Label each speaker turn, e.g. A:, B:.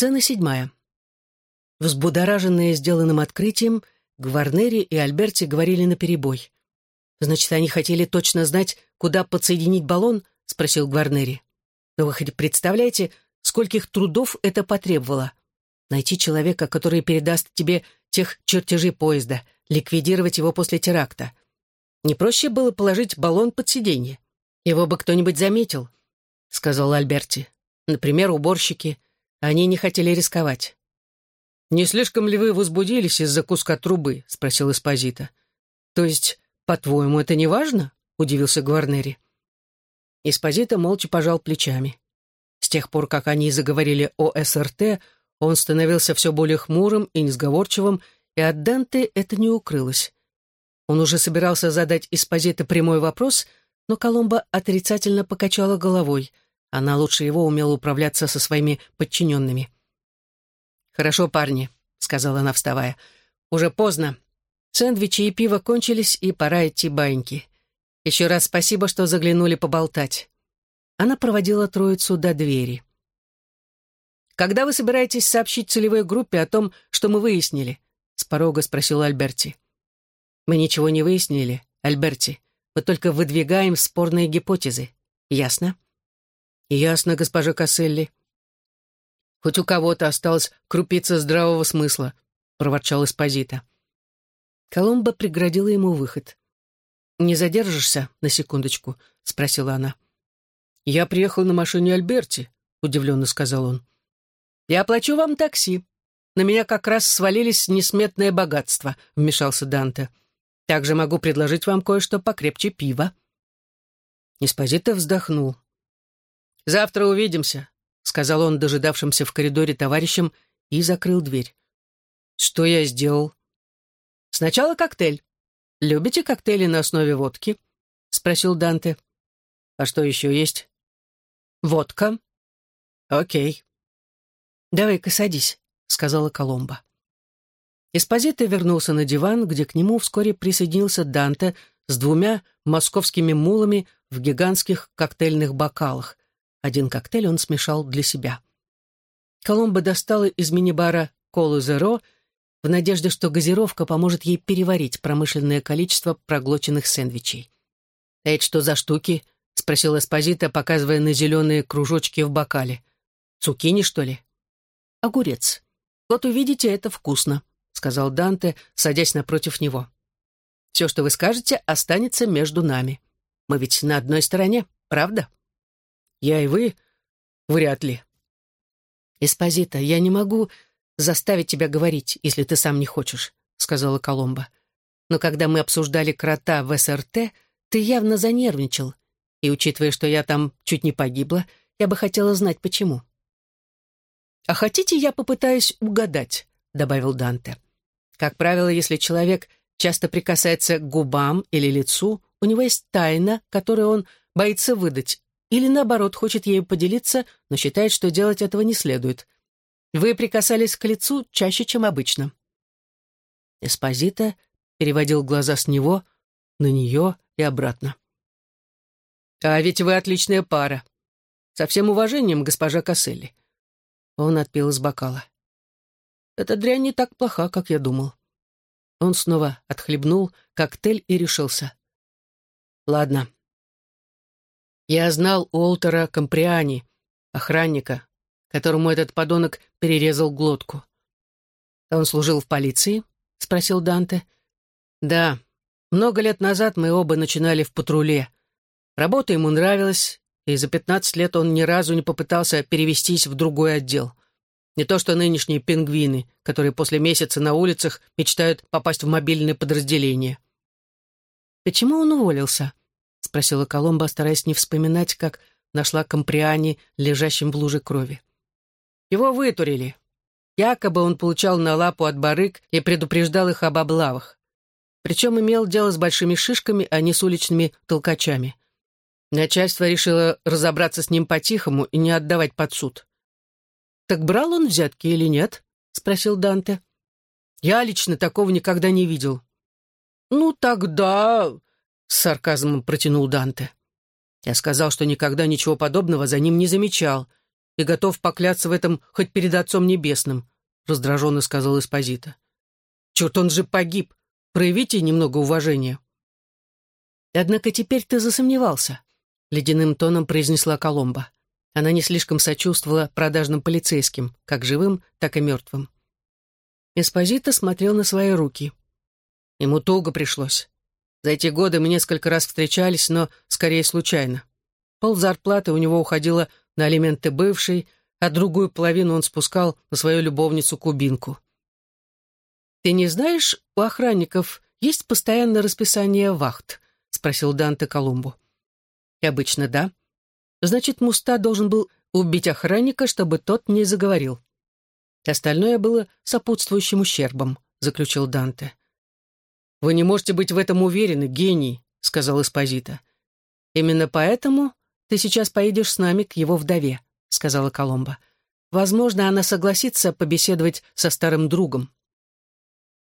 A: Сцена седьмая. Взбудораженные сделанным открытием, Гварнери и Альберти говорили наперебой. «Значит, они хотели точно знать, куда подсоединить баллон?» — спросил Гварнери. «Но вы хоть представляете, скольких трудов это потребовало? Найти человека, который передаст тебе тех чертежей поезда, ликвидировать его после теракта. Не проще было положить баллон под сиденье? Его бы кто-нибудь заметил», — сказал Альберти. «Например, уборщики. Они не хотели рисковать».
B: «Не слишком ли вы возбудились из-за куска трубы?» — спросил Эспозита. «То есть, по-твоему, это не важно?» — удивился Гварнери.
A: Эспозита молча пожал плечами. С тех пор, как они заговорили о СРТ, он становился все более хмурым и несговорчивым, и от Данте это не укрылось. Он уже собирался задать Эспозита прямой вопрос, но Коломба отрицательно покачала головой — она лучше его умела управляться со своими подчиненными. «Хорошо, парни», — сказала она, вставая. «Уже поздно. Сэндвичи и пиво кончились, и пора идти баньки. Еще раз спасибо, что заглянули поболтать». Она проводила троицу до двери. «Когда вы собираетесь сообщить целевой группе о том, что мы выяснили?» — с порога спросил Альберти. «Мы ничего не выяснили, Альберти. Мы только выдвигаем спорные гипотезы. Ясно?» «Ясно, госпожа Касселли». «Хоть у кого-то осталась крупица здравого смысла», — проворчал Эспозита. Коломба преградила ему выход. «Не задержишься на секундочку?» — спросила она.
B: «Я приехал на машине Альберти», — удивленно сказал он.
A: «Я оплачу вам такси. На меня как раз свалились несметное богатство», — вмешался Данте. «Также могу предложить вам кое-что покрепче пива».
B: Эспозита вздохнул.
A: «Завтра увидимся», — сказал он дожидавшимся в коридоре товарищам и закрыл дверь.
B: «Что я сделал?»
A: «Сначала коктейль. Любите коктейли на основе водки?» — спросил Данте.
B: «А что еще есть?»
A: «Водка».
B: «Окей».
A: «Давай-ка садись», — сказала Коломба. Эспозито вернулся на диван, где к нему вскоре присоединился Данте с двумя московскими мулами в гигантских коктейльных бокалах, один коктейль он смешал для себя. Коломба достала из мини-бара колу «Зеро» в надежде, что газировка поможет ей переварить промышленное количество проглоченных сэндвичей. «Это что за штуки?» — спросил Эспозита, показывая на зеленые кружочки в бокале. «Цукини, что ли?» «Огурец. Вот увидите, это вкусно», — сказал Данте, садясь напротив него. «Все, что вы скажете, останется между нами. Мы ведь на одной стороне, правда?»
B: Я и вы? Вряд ли.
A: Эспозита, я не могу заставить тебя говорить, если ты сам не хочешь, сказала Коломба. Но когда мы обсуждали крота в СРТ, ты явно занервничал. И учитывая, что я там чуть не погибла, я бы хотела знать, почему. «А хотите, я попытаюсь угадать?» — добавил Данте. «Как правило, если человек часто прикасается к губам или лицу, у него есть тайна, которую он боится выдать, или, наоборот, хочет ею поделиться, но считает, что делать этого не следует. Вы прикасались к лицу чаще, чем обычно. Эспозита переводил глаза с него на нее и обратно. «А ведь вы отличная пара. Со всем уважением, госпожа Касселли». Он отпил из бокала. «Эта дрянь не так плоха, как я думал». Он снова отхлебнул коктейль и решился. «Ладно, я знал Уолтера Комприани, охранника, которому этот подонок перерезал глотку. «Он служил в полиции?» — спросил Данте. «Да. Много лет назад мы оба начинали в патруле. Работа ему нравилась, и за пятнадцать лет он ни разу не попытался перевестись в другой отдел. Не то что нынешние пингвины, которые после месяца на улицах мечтают попасть в мобильное подразделение». «Почему он уволился?» — спросила Коломба, стараясь не вспоминать, как нашла Комприани, лежащим в луже крови. «Его вытурили. Якобы он получал на лапу от барыг и предупреждал их об облавах. Причем имел дело с большими шишками, а не с уличными толкачами. Начальство решило разобраться с ним по-тихому и не отдавать под суд. «Так брал он взятки или нет?» — спросил Данте. «Я лично такого никогда не видел». «Ну, тогда...» с сарказмом протянул Данте. Я сказал, что никогда ничего подобного за ним не замечал,
B: и готов покляться в этом хоть перед Отцом Небесным», — раздраженно сказал Эспозита. «Черт, он же погиб. Проявите немного уважения».
A: «Однако теперь ты засомневался», — ледяным тоном произнесла Коломба. Она не слишком сочувствовала продажным полицейским, как живым, так и мертвым. Эспозита смотрел на свои руки.
B: Ему туго пришлось. За эти годы мы несколько раз встречались, но скорее случайно. Пол зарплаты у него уходило на алименты бывшей, а другую половину он спускал на свою любовницу-кубинку.
A: «Ты не знаешь, у охранников есть постоянное расписание вахт?» — спросил Данте Колумбу. «И обычно да. Значит, Муста должен был убить охранника, чтобы тот не заговорил. Остальное было сопутствующим ущербом», — заключил Данте.
B: «Вы не можете быть в этом уверены, гений», — сказал Эспозита.
A: «Именно поэтому ты сейчас поедешь с нами к его вдове», — сказала Коломба. «Возможно, она согласится побеседовать со старым другом».